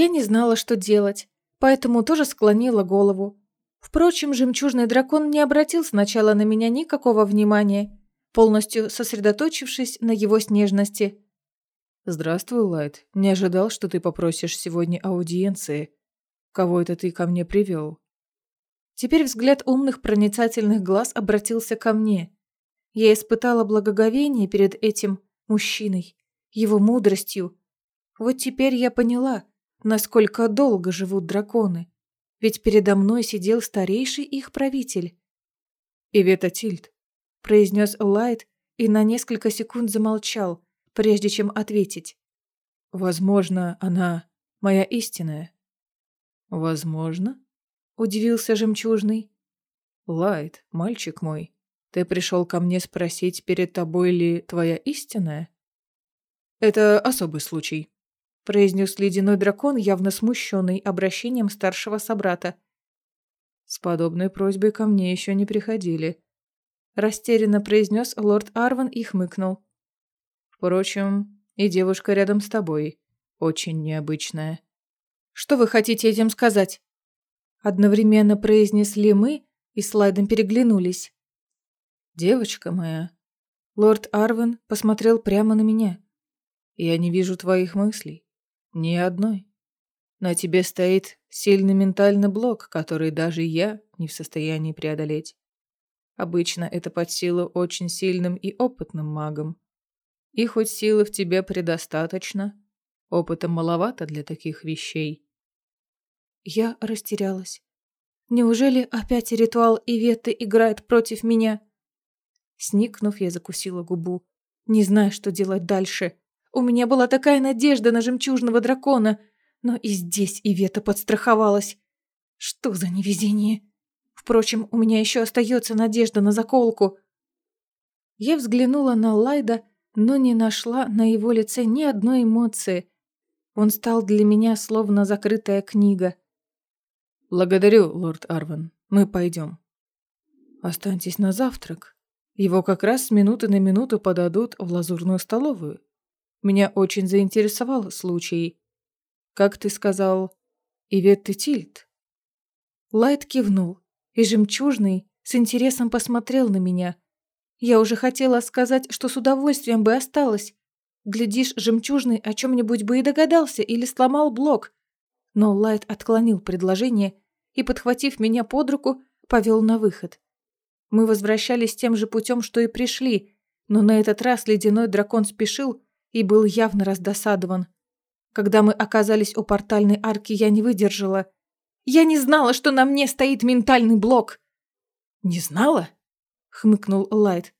Я не знала, что делать, поэтому тоже склонила голову. Впрочем, жемчужный дракон не обратил сначала на меня никакого внимания, полностью сосредоточившись на его снежности. «Здравствуй, Лайт. Не ожидал, что ты попросишь сегодня аудиенции. Кого это ты ко мне привел?» Теперь взгляд умных проницательных глаз обратился ко мне. Я испытала благоговение перед этим мужчиной, его мудростью. Вот теперь я поняла, насколько долго живут драконы. Ведь передо мной сидел старейший их правитель. «Ивета Тильд», — произнес Лайт и на несколько секунд замолчал, прежде чем ответить. «Возможно, она моя истинная». «Возможно?» — удивился жемчужный. «Лайт, мальчик мой, ты пришел ко мне спросить, перед тобой ли твоя истинная?» «Это особый случай», — произнес ледяной дракон, явно смущенный обращением старшего собрата. «С подобной просьбой ко мне еще не приходили», — растерянно произнес лорд Арван и хмыкнул. «Впрочем, и девушка рядом с тобой очень необычная». «Что вы хотите этим сказать?» Одновременно произнесли мы и слайдом переглянулись. «Девочка моя». Лорд Арвен посмотрел прямо на меня. «Я не вижу твоих мыслей. Ни одной. На тебе стоит сильный ментальный блок, который даже я не в состоянии преодолеть. Обычно это под силу очень сильным и опытным магам. И хоть силы в тебе предостаточно, опыта маловато для таких вещей. Я растерялась. Неужели опять ритуал Иветы играет против меня? Сникнув, я закусила губу, не зная, что делать дальше. У меня была такая надежда на жемчужного дракона, но и здесь Ивета подстраховалась. Что за невезение? Впрочем, у меня еще остается надежда на заколку. Я взглянула на Лайда, но не нашла на его лице ни одной эмоции. Он стал для меня словно закрытая книга. «Благодарю, лорд Арван. Мы пойдем». «Останьтесь на завтрак. Его как раз с минуты на минуту подадут в лазурную столовую. Меня очень заинтересовал случай. Как ты сказал, Иветты Тильд?» Лайт кивнул, и жемчужный с интересом посмотрел на меня. Я уже хотела сказать, что с удовольствием бы осталась. Глядишь, жемчужный о чем-нибудь бы и догадался или сломал блок. Но Лайт отклонил предложение и, подхватив меня под руку, повел на выход. Мы возвращались тем же путем, что и пришли, но на этот раз ледяной дракон спешил и был явно раздосадован. Когда мы оказались у портальной арки, я не выдержала. Я не знала, что на мне стоит ментальный блок. «Не знала?» — хмыкнул Лайт.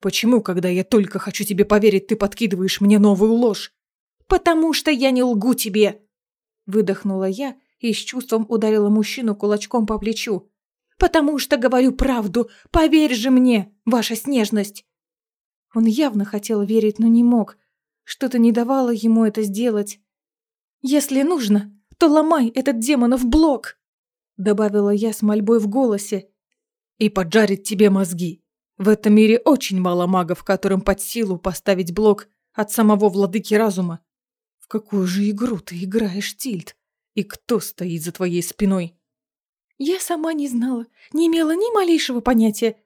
«Почему, когда я только хочу тебе поверить, ты подкидываешь мне новую ложь?» «Потому что я не лгу тебе!» Выдохнула я и с чувством ударила мужчину кулачком по плечу. «Потому что говорю правду! Поверь же мне, ваша снежность!» Он явно хотел верить, но не мог. Что-то не давало ему это сделать. «Если нужно, то ломай этот демонов блок!» Добавила я с мольбой в голосе. «И поджарит тебе мозги. В этом мире очень мало магов, которым под силу поставить блок от самого владыки разума. В какую же игру ты играешь, Тильд? И кто стоит за твоей спиной?» Я сама не знала, не имела ни малейшего понятия.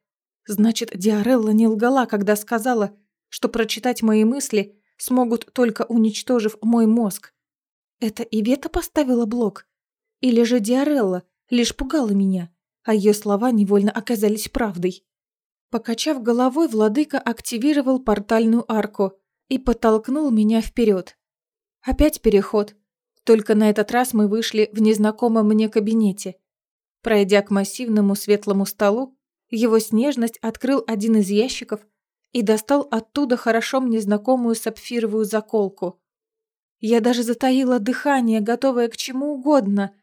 Значит, Диарелла не лгала, когда сказала, что прочитать мои мысли смогут только уничтожив мой мозг. Это Ивета поставила блок? Или же Диарелла лишь пугала меня, а ее слова невольно оказались правдой? Покачав головой, владыка активировал портальную арку и подтолкнул меня вперед. Опять переход. Только на этот раз мы вышли в незнакомом мне кабинете. Пройдя к массивному светлому столу, его снежность открыл один из ящиков и достал оттуда хорошо мне знакомую сапфировую заколку. Я даже затаила дыхание, готовая к чему угодно.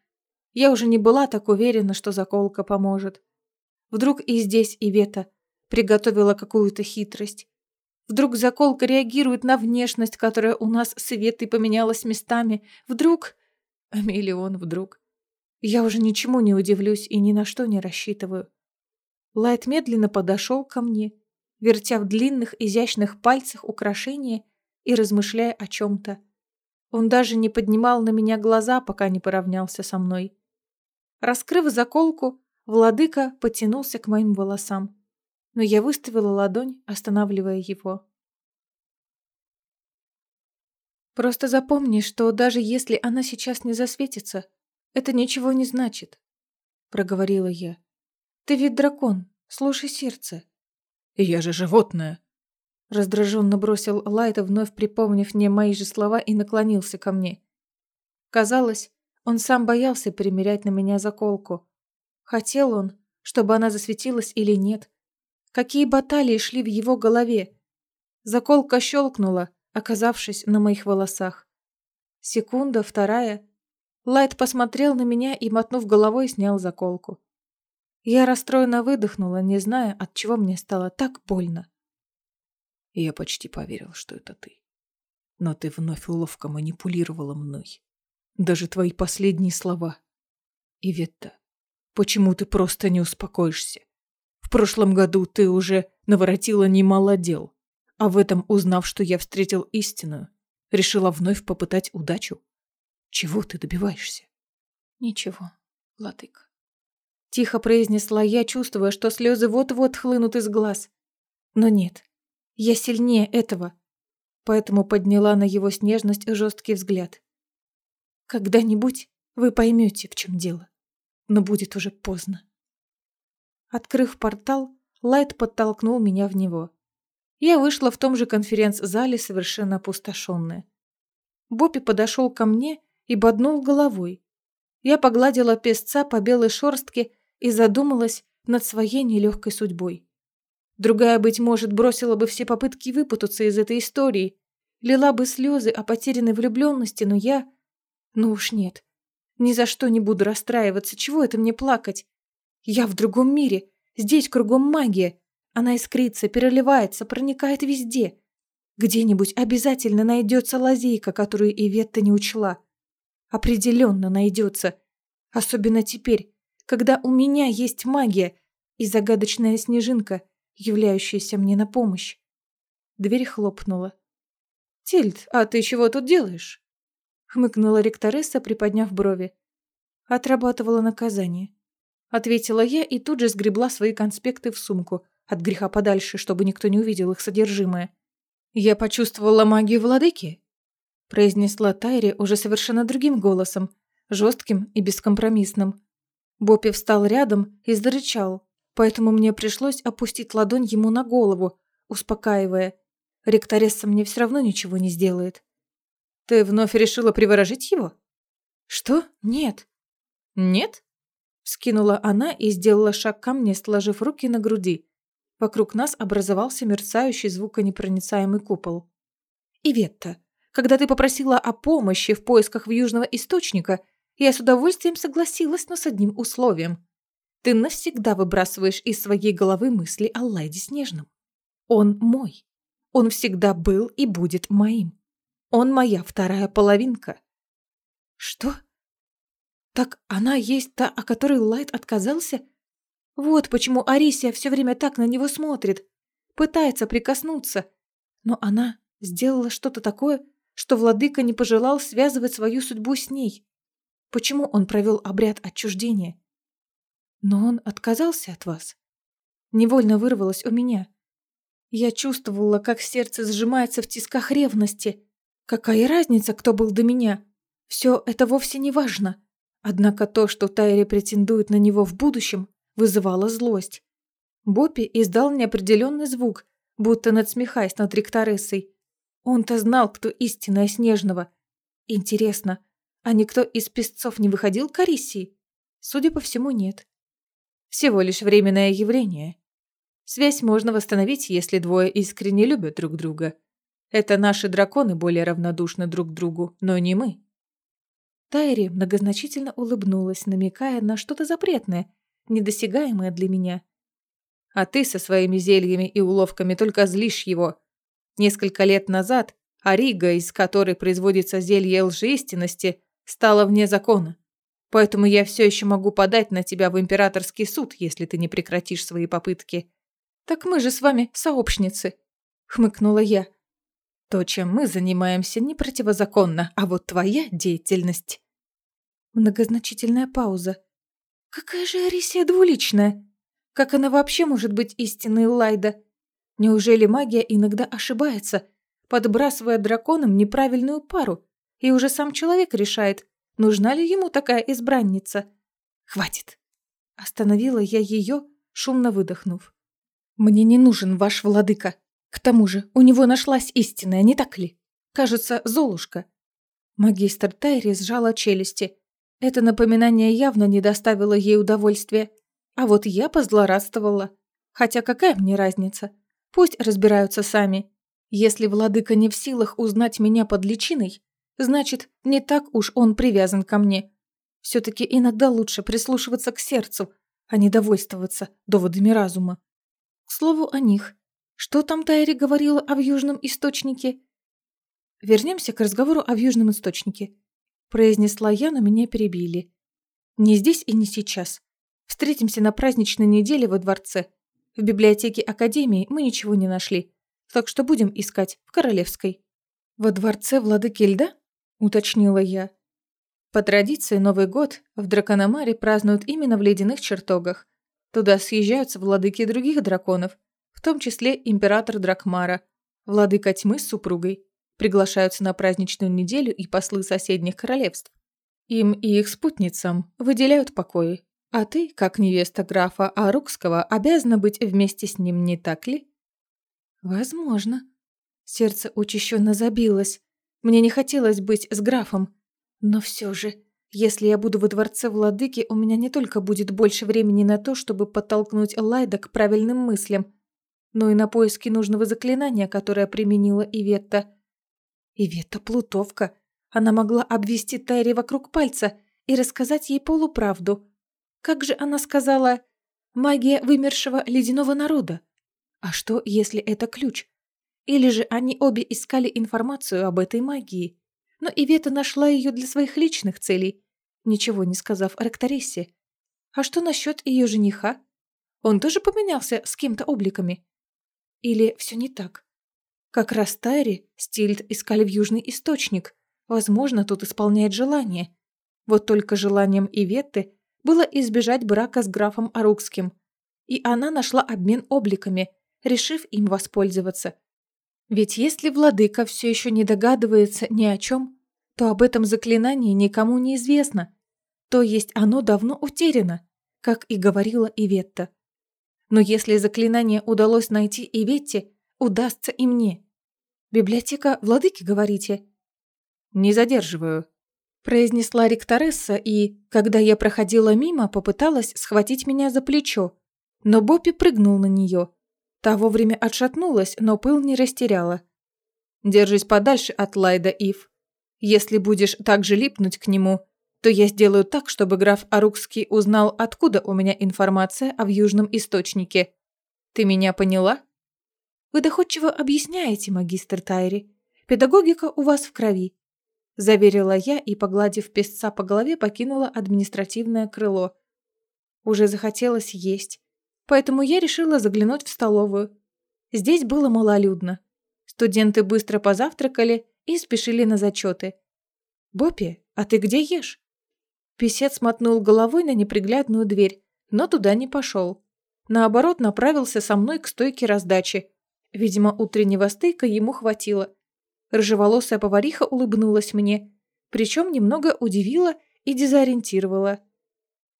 Я уже не была так уверена, что заколка поможет. Вдруг и здесь Ивета приготовила какую-то хитрость. Вдруг заколка реагирует на внешность, которая у нас с Иветой поменялась местами. Вдруг... Миллион вдруг. Я уже ничему не удивлюсь и ни на что не рассчитываю. Лайт медленно подошел ко мне, вертя в длинных изящных пальцах украшения и размышляя о чем-то. Он даже не поднимал на меня глаза, пока не поравнялся со мной. Раскрыв заколку, владыка потянулся к моим волосам, но я выставила ладонь, останавливая его. Просто запомни, что даже если она сейчас не засветится, это ничего не значит, проговорила я. Ты ведь дракон, слушай сердце. Я же животное, Раздраженно бросил Лайта, вновь припомнив мне мои же слова и наклонился ко мне. Казалось, он сам боялся примерять на меня заколку. Хотел он, чтобы она засветилась или нет. Какие баталии шли в его голове. Заколка щелкнула, оказавшись на моих волосах. Секунда, вторая. Лайт посмотрел на меня и, мотнув головой, снял заколку. Я расстроенно выдохнула, не зная, от чего мне стало так больно я почти поверил, что это ты. Но ты вновь ловко манипулировала мной. Даже твои последние слова. Иветта, почему ты просто не успокоишься? В прошлом году ты уже наворотила немало дел, а в этом, узнав, что я встретил истинную, решила вновь попытать удачу. Чего ты добиваешься? Ничего, Латык. Тихо произнесла я, чувствуя, что слезы вот-вот хлынут из глаз. Но нет, я сильнее этого. Поэтому подняла на его снежность жесткий взгляд. Когда-нибудь вы поймете, в чем дело. Но будет уже поздно. Открыв портал, Лайт подтолкнул меня в него. Я вышла в том же конференц-зале, совершенно опустошенная. Боппи подошел ко мне и боднул головой. Я погладила песца по белой шорстке и задумалась над своей нелегкой судьбой. Другая, быть может, бросила бы все попытки выпутаться из этой истории, лила бы слезы о потерянной влюбленности, но я... Ну уж нет. Ни за что не буду расстраиваться, чего это мне плакать? Я в другом мире, здесь кругом магия. Она искрится, переливается, проникает везде. Где-нибудь обязательно найдется лазейка, которую Иветта не учла. Определенно найдется. Особенно теперь, когда у меня есть магия и загадочная снежинка, являющаяся мне на помощь. Дверь хлопнула. «Тильд, а ты чего тут делаешь?» Хмыкнула ректоресса, приподняв брови. Отрабатывала наказание. Ответила я и тут же сгребла свои конспекты в сумку, от греха подальше, чтобы никто не увидел их содержимое. «Я почувствовала магию владыки», произнесла Тайри уже совершенно другим голосом, жестким и бескомпромиссным. Боппи встал рядом и зарычал, поэтому мне пришлось опустить ладонь ему на голову, успокаивая. Ректоресса мне все равно ничего не сделает. Ты вновь решила приворожить его? Что? Нет. Нет? Скинула она и сделала шаг ко мне, сложив руки на груди. Вокруг нас образовался мерцающий звуконепроницаемый купол. «Иветта, когда ты попросила о помощи в поисках Южного Источника, я с удовольствием согласилась, но с одним условием. Ты навсегда выбрасываешь из своей головы мысли о Лайде Снежном. Он мой. Он всегда был и будет моим. Он моя вторая половинка. Что? Так она есть та, о которой Лайд отказался? Вот почему Арисия все время так на него смотрит. Пытается прикоснуться. Но она сделала что-то такое, что владыка не пожелал связывать свою судьбу с ней. Почему он провел обряд отчуждения? Но он отказался от вас. Невольно вырвалось у меня. Я чувствовала, как сердце сжимается в тисках ревности. Какая разница, кто был до меня? Все это вовсе не важно. Однако то, что Тайри претендует на него в будущем, вызывало злость. Боппи издал неопределенный звук, будто надсмехаясь над ректорессой. Он-то знал, кто истинная Снежного. Интересно, а никто из песцов не выходил к Арисии? Судя по всему, нет. Всего лишь временное явление. Связь можно восстановить, если двое искренне любят друг друга. Это наши драконы более равнодушны друг к другу, но не мы. Тайри многозначительно улыбнулась, намекая на что-то запретное, недосягаемое для меня. А ты со своими зельями и уловками только злишь его. Несколько лет назад Арига, из которой производится зелье лжеистинности, стала вне закона. Поэтому я все еще могу подать на тебя в императорский суд, если ты не прекратишь свои попытки. Так мы же с вами сообщницы, хмыкнула я. То, чем мы занимаемся, не противозаконно, а вот твоя деятельность. Многозначительная пауза. Какая же Арисия двуличная? Как она вообще может быть истинной Лайда? Неужели магия иногда ошибается, подбрасывая драконам неправильную пару, и уже сам человек решает, нужна ли ему такая избранница? Хватит. Остановила я ее, шумно выдохнув. Мне не нужен ваш владыка. К тому же, у него нашлась истинная, не так ли? Кажется, Золушка. Магистр Тайри сжала челюсти. Это напоминание явно не доставило ей удовольствия. А вот я позлорадствовала. Хотя какая мне разница? Пусть разбираются сами. Если владыка не в силах узнать меня под личиной, значит, не так уж он привязан ко мне. Все-таки иногда лучше прислушиваться к сердцу, а не довольствоваться доводами разума. К слову о них. Что там Тайри говорила о южном источнике? Вернемся к разговору о южном источнике. Произнесла я, но меня перебили. Не здесь и не сейчас. Встретимся на праздничной неделе во дворце. В библиотеке Академии мы ничего не нашли, так что будем искать в Королевской. Во дворце владыки льда? Уточнила я. По традиции Новый год в Дракономаре празднуют именно в ледяных чертогах. Туда съезжаются владыки других драконов – в том числе император Дракмара, владыка тьмы с супругой, приглашаются на праздничную неделю и послы соседних королевств. Им и их спутницам выделяют покои, а ты, как невеста графа Арукского, обязана быть вместе с ним, не так ли? Возможно. Сердце учащенно забилось. Мне не хотелось быть с графом. Но все же, если я буду во дворце владыки, у меня не только будет больше времени на то, чтобы подтолкнуть Лайда к правильным мыслям, но и на поиски нужного заклинания, которое применила Иветта. Иветта Плутовка. Она могла обвести Тайри вокруг пальца и рассказать ей полуправду. Как же она сказала «магия вымершего ледяного народа»? А что, если это ключ? Или же они обе искали информацию об этой магии? Но Ивета нашла ее для своих личных целей, ничего не сказав ректорессе. А что насчет ее жениха? Он тоже поменялся с кем-то обликами? Или все не так? Как раз Тайри Стильд искали в Южный Источник. Возможно, тут исполняет желание. Вот только желанием Иветты было избежать брака с графом Арукским. И она нашла обмен обликами, решив им воспользоваться. Ведь если владыка все еще не догадывается ни о чем, то об этом заклинании никому не известно. То есть оно давно утеряно, как и говорила Иветта. Но если заклинание удалось найти и Ветте, удастся и мне. Библиотека владыки, говорите? Не задерживаю, произнесла ректоресса и, когда я проходила мимо, попыталась схватить меня за плечо. Но Боппи прыгнул на нее. Та вовремя отшатнулась, но пыл не растеряла. «Держись подальше от Лайда, Ив. Если будешь так же липнуть к нему, то я сделаю так, чтобы граф Арукский узнал, откуда у меня информация о южном источнике. Ты меня поняла? Вы доходчиво объясняете, магистр Тайри. Педагогика у вас в крови. Заверила я и, погладив песца по голове, покинула административное крыло. Уже захотелось есть. Поэтому я решила заглянуть в столовую. Здесь было малолюдно. Студенты быстро позавтракали и спешили на зачеты. «Боппи, а ты где ешь?» Песец мотнул головой на неприглядную дверь, но туда не пошел. Наоборот, направился со мной к стойке раздачи. Видимо, утреннего стейка ему хватило. Рыжеволосая повариха улыбнулась мне, причем немного удивила и дезориентировала.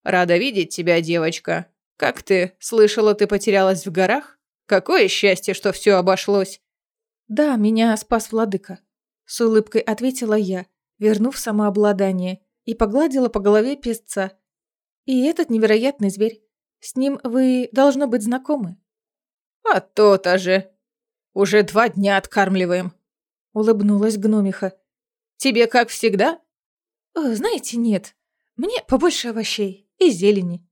«Рада видеть тебя, девочка. Как ты? Слышала, ты потерялась в горах? Какое счастье, что все обошлось!» «Да, меня спас владыка», — с улыбкой ответила я, вернув самообладание и погладила по голове песца. «И этот невероятный зверь. С ним вы, должно быть, знакомы». «А то-то же! Уже два дня откармливаем», — улыбнулась гномиха. «Тебе как всегда?» «Э, «Знаете, нет. Мне побольше овощей и зелени».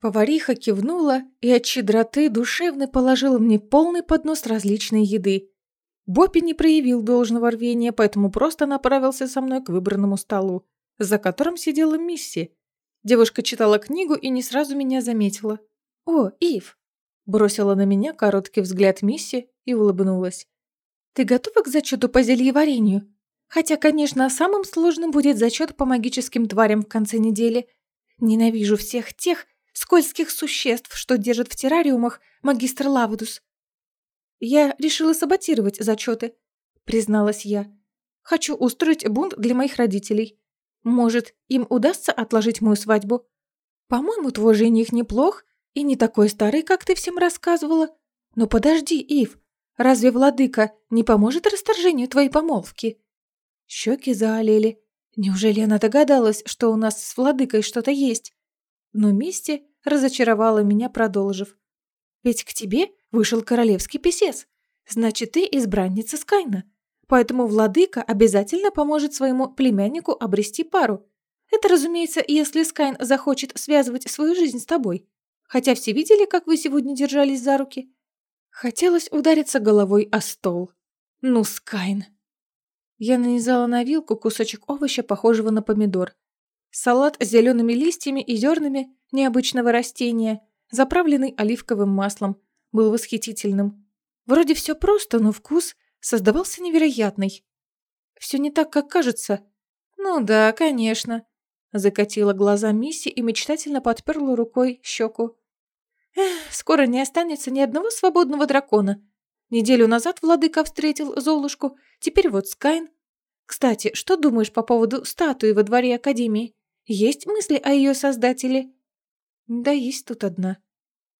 Повариха кивнула и от щедроты душевно положила мне полный поднос различной еды. Боппи не проявил должного рвения, поэтому просто направился со мной к выбранному столу за которым сидела Мисси. Девушка читала книгу и не сразу меня заметила. «О, Ив!» Бросила на меня короткий взгляд Мисси и улыбнулась. Ты готова к зачету по зельеварению? Хотя, конечно, самым сложным будет зачет по магическим тварям в конце недели. Ненавижу всех тех скользких существ, что держат в террариумах магистр Лавдус. Я решила саботировать зачеты, призналась я. Хочу устроить бунт для моих родителей. Может, им удастся отложить мою свадьбу? По-моему, твой жених неплох и не такой старый, как ты всем рассказывала. Но подожди, Ив, разве владыка не поможет расторжению твоей помолвки? Щеки заолели. Неужели она догадалась, что у нас с владыкой что-то есть? Но Мисти разочаровала меня, продолжив. Ведь к тебе вышел королевский писец. Значит, ты избранница Скайна. Поэтому владыка обязательно поможет своему племяннику обрести пару. Это, разумеется, если Скайн захочет связывать свою жизнь с тобой. Хотя все видели, как вы сегодня держались за руки. Хотелось удариться головой о стол. Ну, Скайн. Я нанизала на вилку кусочек овоща, похожего на помидор. Салат с зелеными листьями и зернами необычного растения, заправленный оливковым маслом, был восхитительным. Вроде все просто, но вкус создавался невероятный. Все не так, как кажется. Ну да, конечно. Закатила глаза Мисси и мечтательно подперла рукой щеку. Эх, скоро не останется ни одного свободного дракона. Неделю назад владыка встретил Золушку, теперь вот Скайн. Кстати, что думаешь по поводу статуи во дворе Академии? Есть мысли о ее создателе? Да есть тут одна.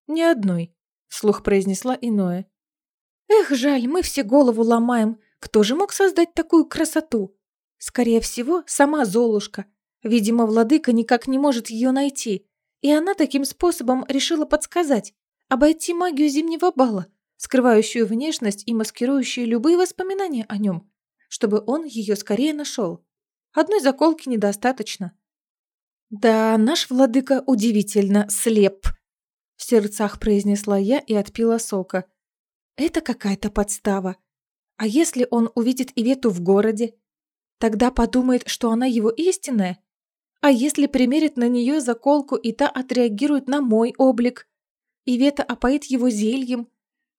Ни одной, вслух произнесла иное. Эх, жаль, мы все голову ломаем. Кто же мог создать такую красоту? Скорее всего, сама Золушка. Видимо, владыка никак не может ее найти. И она таким способом решила подсказать, обойти магию зимнего бала – скрывающую внешность и маскирующую любые воспоминания о нем, чтобы он ее скорее нашел. Одной заколки недостаточно. «Да, наш владыка удивительно слеп», — в сердцах произнесла я и отпила сока. «Это какая-то подстава. А если он увидит Ивету в городе? Тогда подумает, что она его истинная? А если примерит на нее заколку, и та отреагирует на мой облик? Ивета опоит его зельем,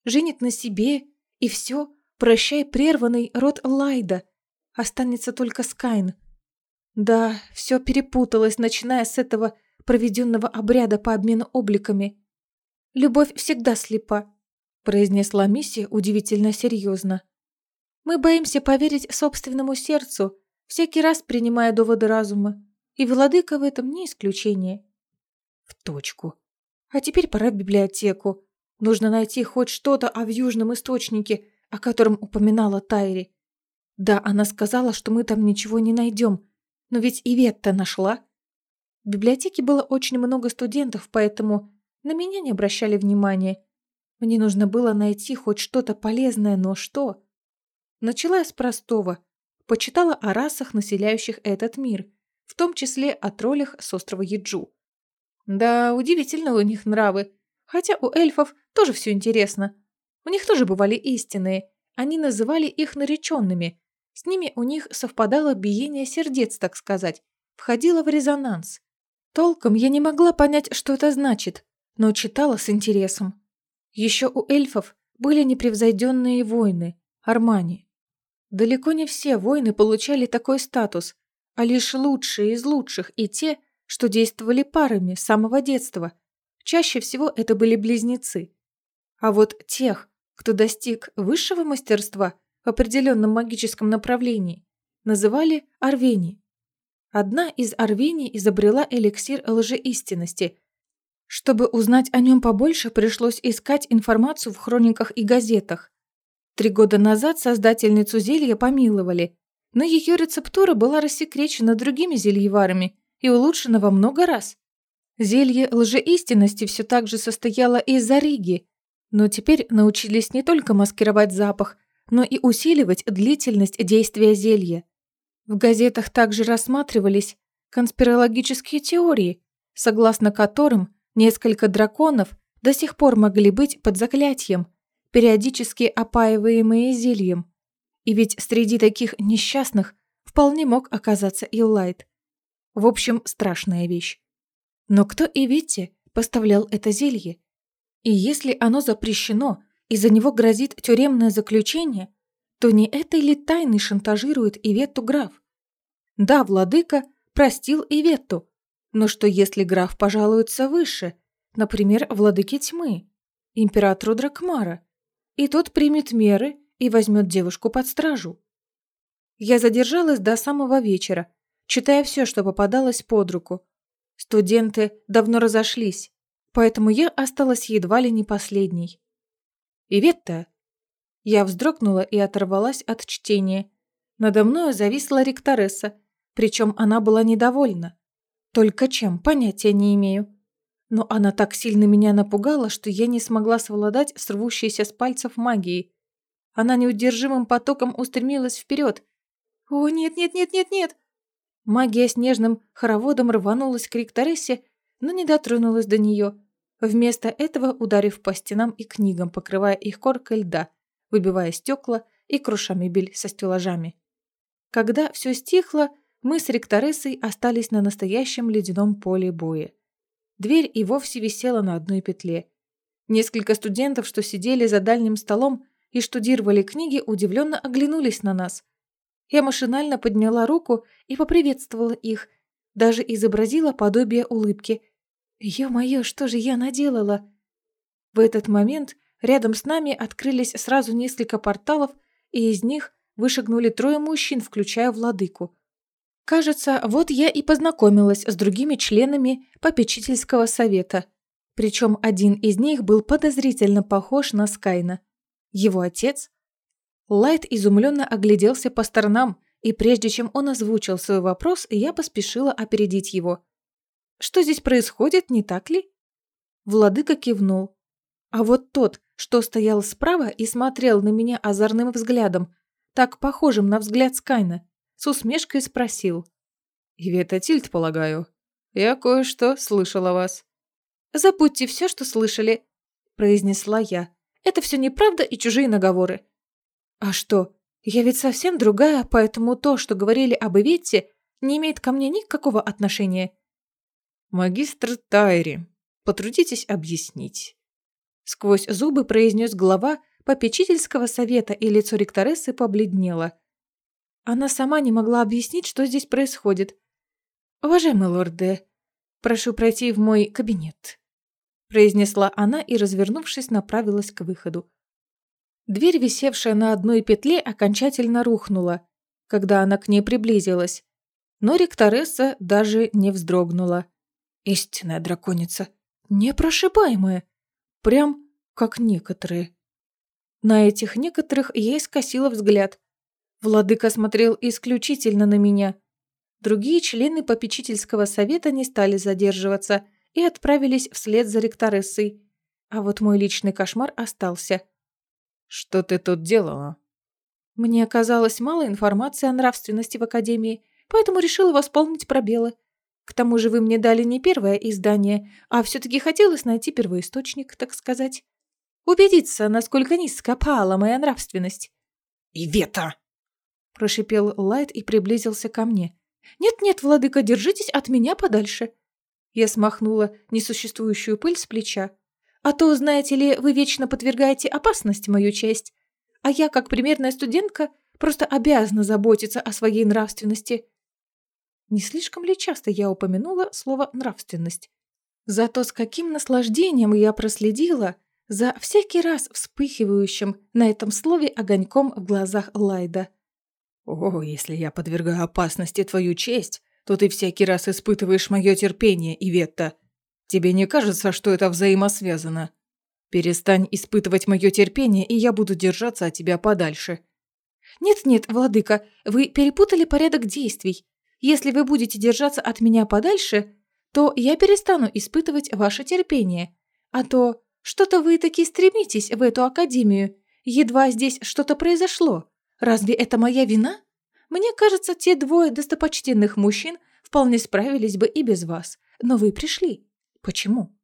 женит на себе, и все, прощай прерванный род Лайда. Останется только Скайн. Да, все перепуталось, начиная с этого проведенного обряда по обмену обликами. «Любовь всегда слепа», – произнесла Мисси удивительно серьезно. «Мы боимся поверить собственному сердцу, всякий раз принимая доводы разума, и владыка в этом не исключение». «В точку. А теперь пора в библиотеку. Нужно найти хоть что-то о южном источнике, о котором упоминала Тайри. Да, она сказала, что мы там ничего не найдем, но ведь и Ветта нашла. В библиотеке было очень много студентов, поэтому на меня не обращали внимания. Мне нужно было найти хоть что-то полезное, но что? Начала я с простого. Почитала о расах, населяющих этот мир, в том числе о троллях с острова Еджу. Да, удивительно у них нравы. Хотя у эльфов тоже все интересно. У них тоже бывали истинные. Они называли их нареченными. С ними у них совпадало биение сердец, так сказать. Входило в резонанс. Толком я не могла понять, что это значит, но читала с интересом. Еще у эльфов были непревзойденные воины, армани. Далеко не все воины получали такой статус, а лишь лучшие из лучших и те, что действовали парами с самого детства – Чаще всего это были близнецы. А вот тех, кто достиг высшего мастерства в определенном магическом направлении, называли Арвени. Одна из Арвени изобрела эликсир лжеистинности. Чтобы узнать о нем побольше, пришлось искать информацию в хрониках и газетах. Три года назад создательницу зелья помиловали, но ее рецептура была рассекречена другими зельеварами и улучшена во много раз. Зелье лжеистинности все так же состояло из Ариги, но теперь научились не только маскировать запах, но и усиливать длительность действия зелья. В газетах также рассматривались конспирологические теории, согласно которым несколько драконов до сих пор могли быть под заклятием, периодически опаиваемые зельем. И ведь среди таких несчастных вполне мог оказаться и Лайт. В общем, страшная вещь. Но кто и Витте поставлял это зелье? И если оно запрещено и за него грозит тюремное заключение, то не этой ли тайной шантажирует Иветту граф? Да, владыка простил Иветту, но что если граф пожалуется выше, например, владыке тьмы, императору Дракмара, и тот примет меры и возьмет девушку под стражу? Я задержалась до самого вечера, читая все, что попадалось под руку. Студенты давно разошлись, поэтому я осталась едва ли не последней. «Иветта!» Я вздрогнула и оторвалась от чтения. Надо мною зависла ректоресса, причем она была недовольна. Только чем, понятия не имею. Но она так сильно меня напугала, что я не смогла совладать с рвущейся с пальцев магией. Она неудержимым потоком устремилась вперед. «О, нет-нет-нет-нет-нет!» Магия снежным хороводом рванулась к ректорессе, но не дотронулась до нее, вместо этого ударив по стенам и книгам, покрывая их коркой льда, выбивая стекла и круша мебель со стеллажами. Когда все стихло, мы с ректорессой остались на настоящем ледяном поле боя. Дверь и вовсе висела на одной петле. Несколько студентов, что сидели за дальним столом и штудировали книги, удивленно оглянулись на нас. Я машинально подняла руку и поприветствовала их, даже изобразила подобие улыбки. «Ё-моё, что же я наделала?» В этот момент рядом с нами открылись сразу несколько порталов, и из них вышагнули трое мужчин, включая владыку. Кажется, вот я и познакомилась с другими членами попечительского совета. Причем один из них был подозрительно похож на Скайна. Его отец? Лайт изумленно огляделся по сторонам, и прежде чем он озвучил свой вопрос, я поспешила опередить его. «Что здесь происходит, не так ли?» Владыка кивнул. А вот тот, что стоял справа и смотрел на меня озорным взглядом, так похожим на взгляд Скайна, с усмешкой спросил. «Ивета Тильд, полагаю. Я кое-что слышал о вас». «Забудьте все, что слышали», – произнесла я. «Это все неправда и чужие наговоры». «А что? Я ведь совсем другая, поэтому то, что говорили об Иветте, не имеет ко мне никакого отношения». «Магистр Тайри, потрудитесь объяснить». Сквозь зубы произнес глава попечительского совета, и лицо ректорессы побледнело. Она сама не могла объяснить, что здесь происходит. «Уважаемый лорд Д, прошу пройти в мой кабинет», произнесла она и, развернувшись, направилась к выходу. Дверь, висевшая на одной петле, окончательно рухнула, когда она к ней приблизилась. Но ректоресса даже не вздрогнула. Истинная драконица. Непрошибаемая. Прям как некоторые. На этих некоторых я искосила взгляд. Владыка смотрел исключительно на меня. Другие члены попечительского совета не стали задерживаться и отправились вслед за ректорессой. А вот мой личный кошмар остался. «Что ты тут делала?» Мне оказалось мало информации о нравственности в Академии, поэтому решила восполнить пробелы. К тому же вы мне дали не первое издание, а все-таки хотелось найти первоисточник, так сказать. Убедиться, насколько низко пала моя нравственность. «Ивета!» прошипел Лайт и приблизился ко мне. «Нет-нет, владыка, держитесь от меня подальше!» Я смахнула несуществующую пыль с плеча. «А то, знаете ли, вы вечно подвергаете опасности мою честь, а я, как примерная студентка, просто обязана заботиться о своей нравственности». Не слишком ли часто я упомянула слово «нравственность»? Зато с каким наслаждением я проследила за всякий раз вспыхивающим на этом слове огоньком в глазах Лайда. «О, если я подвергаю опасности твою честь, то ты всякий раз испытываешь мое терпение, Иветта. Тебе не кажется, что это взаимосвязано? Перестань испытывать мое терпение, и я буду держаться от тебя подальше». «Нет-нет, владыка, вы перепутали порядок действий. Если вы будете держаться от меня подальше, то я перестану испытывать ваше терпение. А то что-то вы таки стремитесь в эту академию. Едва здесь что-то произошло. Разве это моя вина? Мне кажется, те двое достопочтенных мужчин вполне справились бы и без вас. Но вы пришли. Почему?»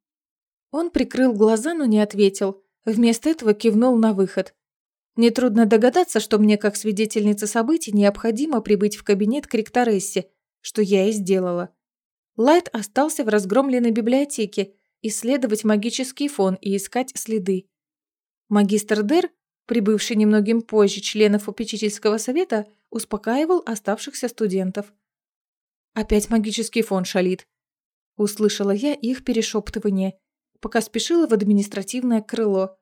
Он прикрыл глаза, но не ответил. Вместо этого кивнул на выход. Нетрудно догадаться, что мне, как свидетельнице событий, необходимо прибыть в кабинет к ректорессе, что я и сделала. Лайт остался в разгромленной библиотеке, исследовать магический фон и искать следы. Магистр Дер Прибывший немногим позже членов попечительского совета успокаивал оставшихся студентов. «Опять магический фон шалит», – услышала я их перешептывание, пока спешила в административное крыло.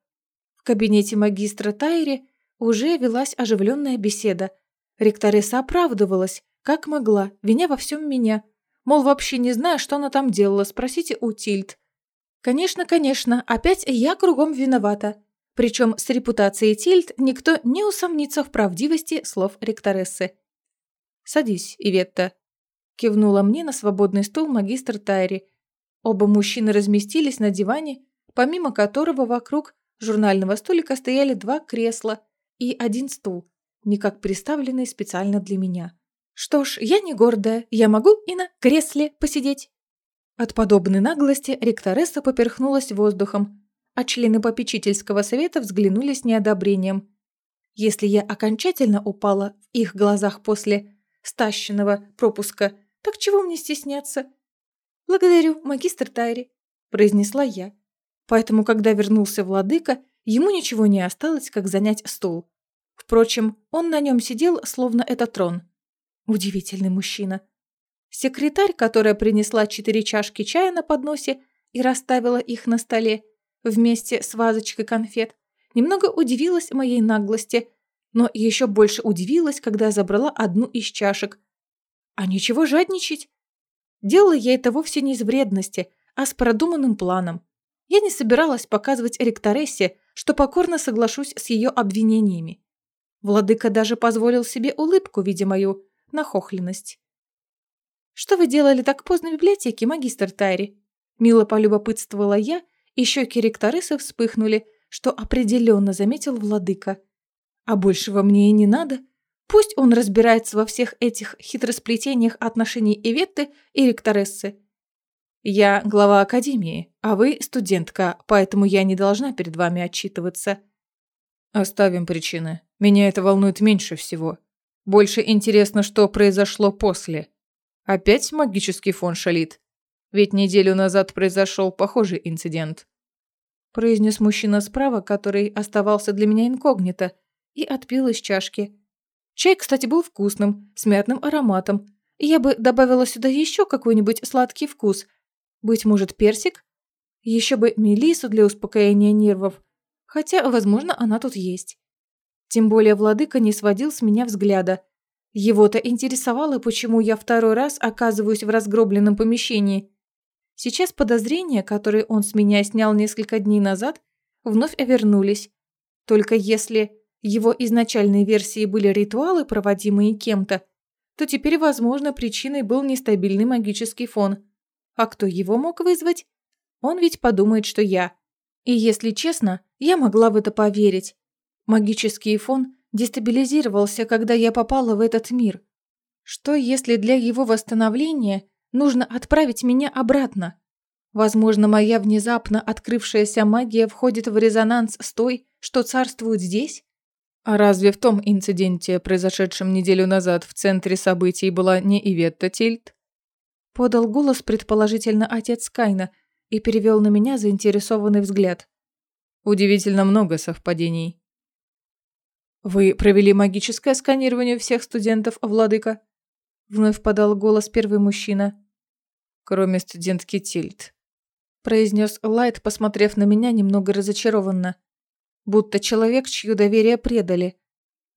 В кабинете магистра Тайри уже велась оживленная беседа. Ректоресса оправдывалась, как могла, виня во всем меня. Мол, вообще не знаю, что она там делала, спросите у Тильд. Конечно, конечно, опять я кругом виновата. Причем с репутацией Тильд никто не усомнится в правдивости слов ректорессы. «Садись, Иветта», – кивнула мне на свободный стул магистр Тайри. Оба мужчины разместились на диване, помимо которого вокруг журнального столика стояли два кресла и один стул, никак приставленный специально для меня. Что ж, я не гордая, я могу и на кресле посидеть. От подобной наглости ректоресса поперхнулась воздухом, а члены попечительского совета взглянули с неодобрением. Если я окончательно упала в их глазах после стащенного пропуска, так чего мне стесняться? «Благодарю, магистр Тайри», – произнесла я. Поэтому, когда вернулся владыка, ему ничего не осталось, как занять стул. Впрочем, он на нем сидел, словно это трон. Удивительный мужчина. Секретарь, которая принесла четыре чашки чая на подносе и расставила их на столе, вместе с вазочкой конфет, немного удивилась моей наглости, но еще больше удивилась, когда забрала одну из чашек. А ничего жадничать. Делала я это вовсе не из вредности, а с продуманным планом. Я не собиралась показывать ректорессе, что покорно соглашусь с ее обвинениями. Владыка даже позволил себе улыбку, видя мою нахохленность. «Что вы делали так поздно в библиотеке, магистр Тайри?» Мило полюбопытствовала я, и щеки ректоресы вспыхнули, что определенно заметил владыка. А большего мне и не надо. Пусть он разбирается во всех этих хитросплетениях отношений Иветты и ректорессы. Я глава академии, а вы студентка, поэтому я не должна перед вами отчитываться. Оставим причины. Меня это волнует меньше всего. Больше интересно, что произошло после. Опять магический фон шалит. Ведь неделю назад произошел похожий инцидент. Произнес мужчина справа, который оставался для меня инкогнито, и отпил из чашки. Чай, кстати, был вкусным, с мятным ароматом. Я бы добавила сюда еще какой-нибудь сладкий вкус. Быть может, персик? Еще бы мелису для успокоения нервов. Хотя, возможно, она тут есть. Тем более владыка не сводил с меня взгляда. Его-то интересовало, почему я второй раз оказываюсь в разгробленном помещении. Сейчас подозрения, которые он с меня снял несколько дней назад, вновь вернулись. Только если его изначальной версии были ритуалы, проводимые кем-то, то теперь, возможно, причиной был нестабильный магический фон. А кто его мог вызвать? Он ведь подумает, что я. И если честно, я могла в это поверить. Магический фон дестабилизировался, когда я попала в этот мир. Что, если для его восстановления нужно отправить меня обратно? Возможно, моя внезапно открывшаяся магия входит в резонанс с той, что царствует здесь? А разве в том инциденте, произошедшем неделю назад в центре событий, была не Иветта Тильт? Подал голос предположительно отец Кайна и перевел на меня заинтересованный взгляд. Удивительно много совпадений. «Вы провели магическое сканирование всех студентов, владыка?» Вновь подал голос первый мужчина. «Кроме студентки Тильд», произнес Лайт, посмотрев на меня немного разочарованно. Будто человек, чье доверие предали.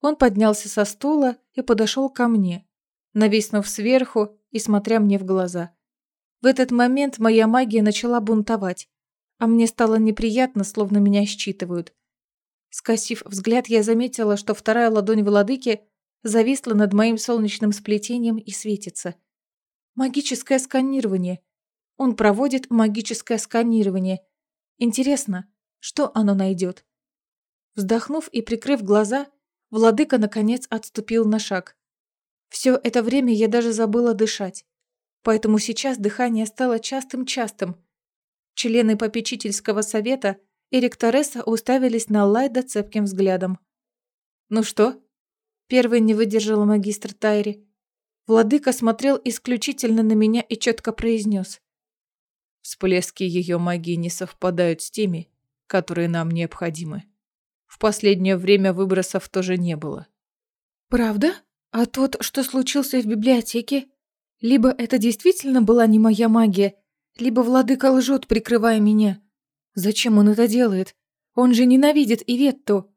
Он поднялся со стула и подошел ко мне, нависнув сверху и смотря мне в глаза. В этот момент моя магия начала бунтовать, а мне стало неприятно, словно меня считывают. Скосив взгляд, я заметила, что вторая ладонь владыки зависла над моим солнечным сплетением и светится. Магическое сканирование. Он проводит магическое сканирование. Интересно, что оно найдет? Вздохнув и прикрыв глаза, владыка наконец отступил на шаг. Все это время я даже забыла дышать. Поэтому сейчас дыхание стало частым-частым. Члены попечительского совета – и ректоресса уставились на Лайда цепким взглядом. «Ну что?» Первый не выдержала магистр Тайри. Владыка смотрел исключительно на меня и четко произнес. Всплески ее магии не совпадают с теми, которые нам необходимы. В последнее время выбросов тоже не было. Правда? А тот, что случился в библиотеке? Либо это действительно была не моя магия, либо владыка лжет, прикрывая меня. Зачем он это делает? Он же ненавидит Иветту.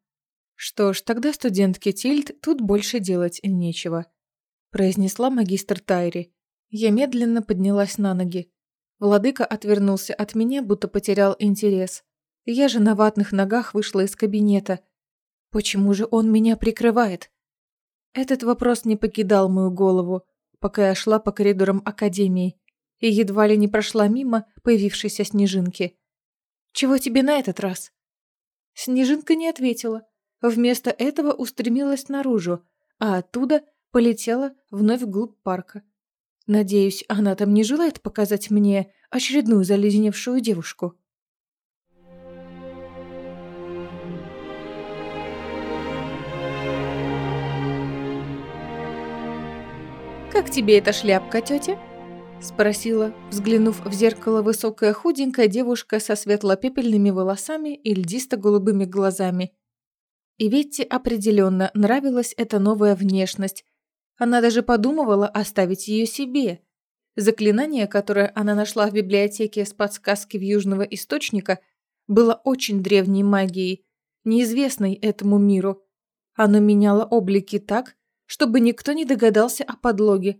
Что ж, тогда студентке Тильд тут больше делать нечего, произнесла магистр Тайри. Я медленно поднялась на ноги. Владыка отвернулся от меня, будто потерял интерес. Я же на ватных ногах вышла из кабинета. Почему же он меня прикрывает? Этот вопрос не покидал мою голову, пока я шла по коридорам академии и едва ли не прошла мимо появившейся снежинки. «Чего тебе на этот раз?» Снежинка не ответила. Вместо этого устремилась наружу, а оттуда полетела вновь вглубь парка. Надеюсь, она там не желает показать мне очередную заледеневшую девушку. «Как тебе эта шляпка, тетя?» Спросила, взглянув в зеркало высокая худенькая девушка со светло-пепельными волосами и льдисто-голубыми глазами. И Ветте определенно нравилась эта новая внешность. Она даже подумывала оставить ее себе. Заклинание, которое она нашла в библиотеке с подсказки в Южного Источника, было очень древней магией, неизвестной этому миру. Оно меняло облики так, чтобы никто не догадался о подлоге.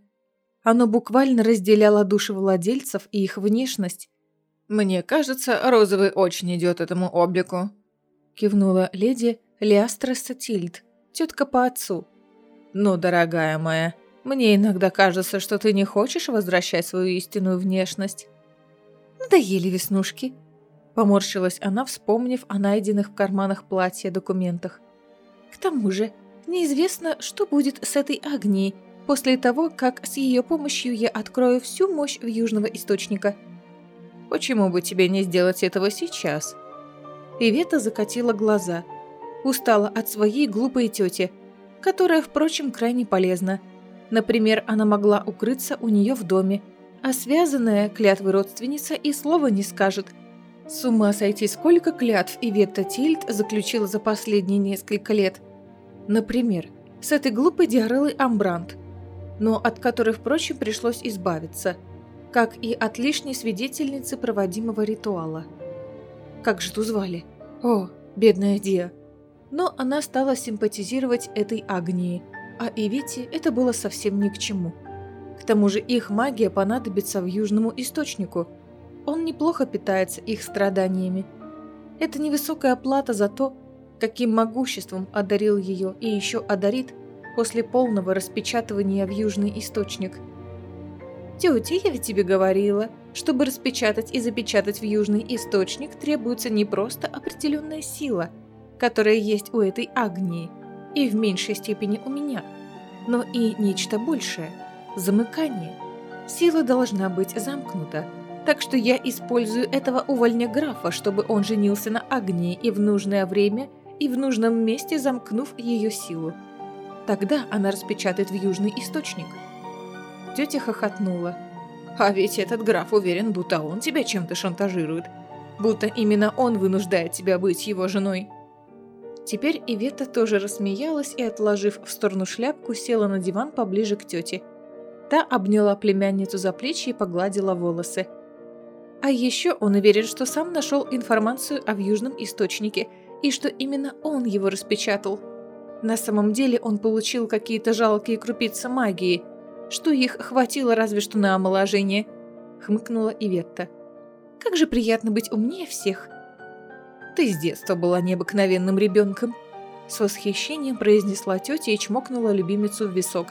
Оно буквально разделяло души владельцев и их внешность. «Мне кажется, розовый очень идет этому облику», – кивнула леди Лиастреса Тильд, тетка по отцу. «Ну, дорогая моя, мне иногда кажется, что ты не хочешь возвращать свою истинную внешность». «Надоели веснушки», – поморщилась она, вспомнив о найденных в карманах платья документах. «К тому же, Неизвестно, что будет с этой Агнией после того, как с ее помощью я открою всю мощь Южного Источника. Почему бы тебе не сделать этого сейчас? Ивета закатила глаза. Устала от своей глупой тети, которая, впрочем, крайне полезна. Например, она могла укрыться у нее в доме, а связанная клятвой родственница и слова не скажет. С ума сойти, сколько клятв Ивета Тильд заключила за последние несколько лет – Например, с этой глупой диарелой Амбрант, но от которой, впрочем, пришлось избавиться, как и от лишней свидетельницы проводимого ритуала. Как же ту звали? О, бедная Диа. Но она стала симпатизировать этой Агнии, а Ивите это было совсем ни к чему. К тому же их магия понадобится в Южному Источнику. Он неплохо питается их страданиями. Это невысокая плата за то, каким могуществом одарил ее и еще одарит после полного распечатывания в Южный Источник. «Тетя, я ведь тебе говорила, чтобы распечатать и запечатать в Южный Источник требуется не просто определенная сила, которая есть у этой Агнии, и в меньшей степени у меня, но и нечто большее – замыкание. Сила должна быть замкнута, так что я использую этого увольня графа, чтобы он женился на Агнии и в нужное время – и в нужном месте замкнув ее силу. Тогда она распечатает в южный источник. Тетя хохотнула. А ведь этот граф уверен, будто он тебя чем-то шантажирует. Будто именно он вынуждает тебя быть его женой. Теперь Ивета тоже рассмеялась и, отложив в сторону шляпку, села на диван поближе к тете. Та обняла племянницу за плечи и погладила волосы. А еще он уверен, что сам нашел информацию о Южном Источнике – и что именно он его распечатал. На самом деле он получил какие-то жалкие крупицы магии, что их хватило разве что на омоложение, хмыкнула Иветта. Как же приятно быть умнее всех. Ты с детства была необыкновенным ребенком, с восхищением произнесла тетя и чмокнула любимицу в висок.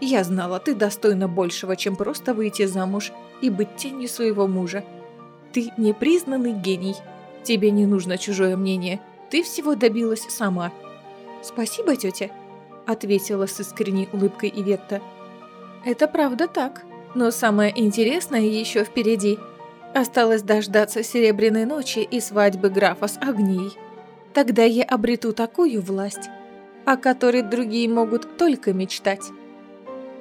Я знала, ты достойна большего, чем просто выйти замуж и быть тенью своего мужа. Ты непризнанный гений. Тебе не нужно чужое мнение. Ты всего добилась сама. Спасибо, тетя, ответила с искренней улыбкой Иветта. Это правда так, но самое интересное еще впереди. Осталось дождаться серебряной ночи и свадьбы графа с Агнией. Тогда я обрету такую власть, о которой другие могут только мечтать.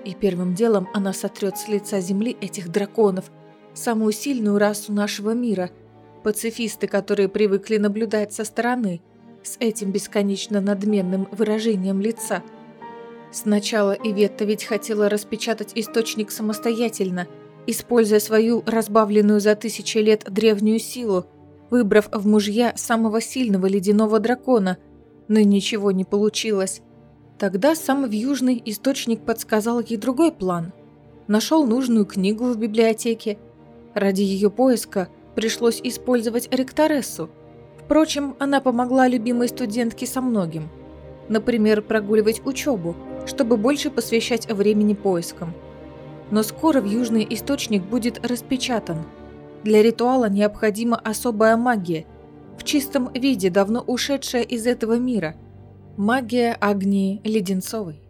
И первым делом она сотрет с лица земли этих драконов, самую сильную расу нашего мира – пацифисты, которые привыкли наблюдать со стороны, с этим бесконечно надменным выражением лица. Сначала Иветта ведь хотела распечатать источник самостоятельно, используя свою разбавленную за тысячи лет древнюю силу, выбрав в мужья самого сильного ледяного дракона, но ничего не получилось. Тогда сам Вьюжный источник подсказал ей другой план. Нашел нужную книгу в библиотеке. Ради ее поиска пришлось использовать ректорессу. Впрочем, она помогла любимой студентке со многим. Например, прогуливать учебу, чтобы больше посвящать времени поискам. Но скоро в Южный источник будет распечатан. Для ритуала необходима особая магия, в чистом виде давно ушедшая из этого мира. Магия Агнии Леденцовой.